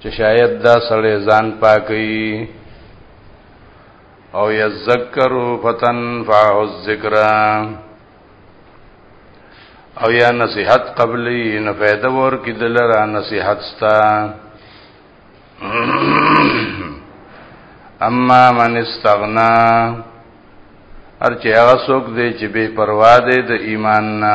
چې شاید دا سړی ځان پاکي او یذکر فتن فعه الذکر او یا نصیحت قبلی نه فائدہ ور کی دلرا نصیحت ستا اما من استغنا ارچه هغه څوک دی چې بے پروا دی د ایمان نه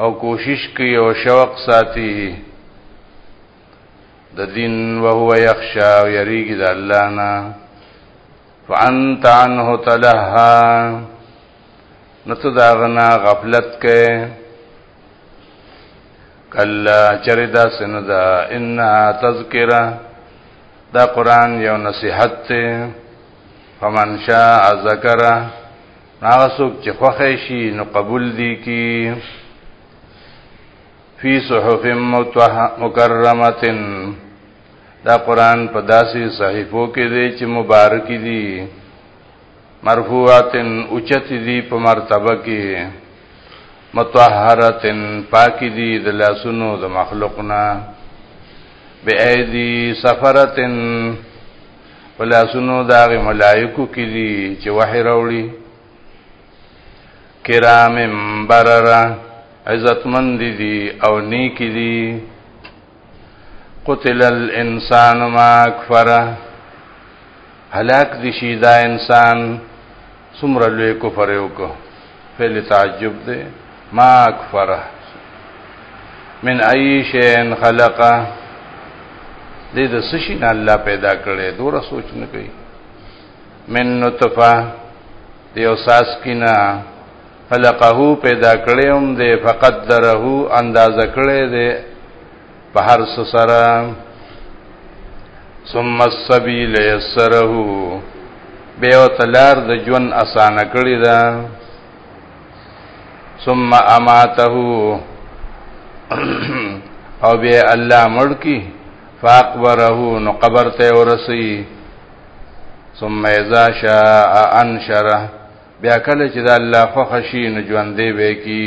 او کوشش کوي او شوق ساتي د دین او هو یخشا او یریږي د الله نه فانت عنه تلها نته دا غنا غفلت کې کلا چردا سندا انها تذکرہ دا قران یو نصیحت ته فمن شاء ذکر هغه څوک چې خوښه شي نو قبول دي کی فی صحف مکرمه دا قران په داسې صحیفو کې دی چې مبارک دي مرفوعاتن اوچت دي په مرتبه کې متطهرتن پاک دي د لاسونو د مخلوقنا بأيدي سفرتن په لاسونو د هغې ملایکو کې دي چې وحی راوړي کرام برره عزتمند دي او نیک دي قتل الانسان ما کفره هلاک دي شي دا انسان څومره لوی کفر وکړو فعل تعجب دی ما اکفره من ای شین خلقه دې د سشي نه الله پیدا کړي دوره سوچ نه کوي من نطفه دې اوساس کینا خلقه پیدا کړي هم دې فقدره اندازه کړي دې په هر څه سره ثم السبيل يسره به او تلار د ژوند اسانه کړی دا ثم اماته او به الله مړ کی فاقبره نو قبر ته ورسی ثم اذا شاء انشره بیا کله چې د الله خو خشین ژوندې به کی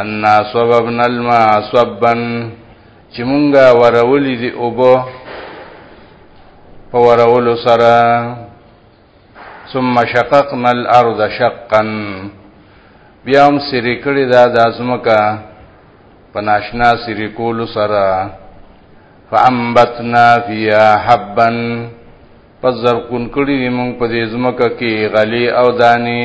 ان صببنا الماء صبا چې مونږه ورولې دي اوبو په ورولو سره ثم شققنا الارض شقا بیا هم سری کړی دا د ازمکه په ناشنا سری کول سره فانبتنا فيها حبا پس زرکون کړی موږ په دې ازمکه کې غلي او دانی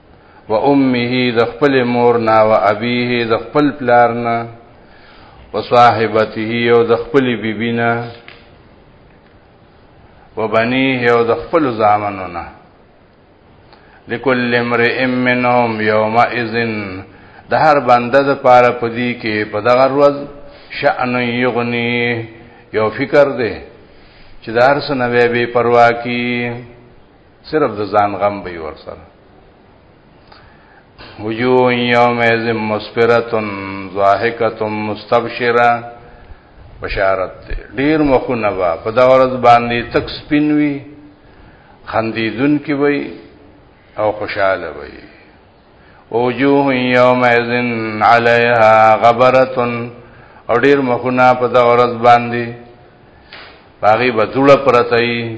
و امه د خپل مور نه و ابيه د خپل پلار نه و صاحبته او د خپل بیبی نه و بنيه او د خپل زامنو نه لكل امرئ منهم يومئذ د هر بنده د پاره پدی کې په دغه ورځ شأن یغنی یو فکر دی چې د هر څه نه به پروا کی صرف د ځان غم به ور سره وجوه یوم از مسفرتن ضاحکه مستبشره بشارت دی ډیر مخونه با په دا ورځ باندې تک سپین وی خندیدون کی وی او خوشاله وی وجوه یوم از علیها غبرت او ډیر مخونه په دا ورځ باندې باغی بدوړه پرتای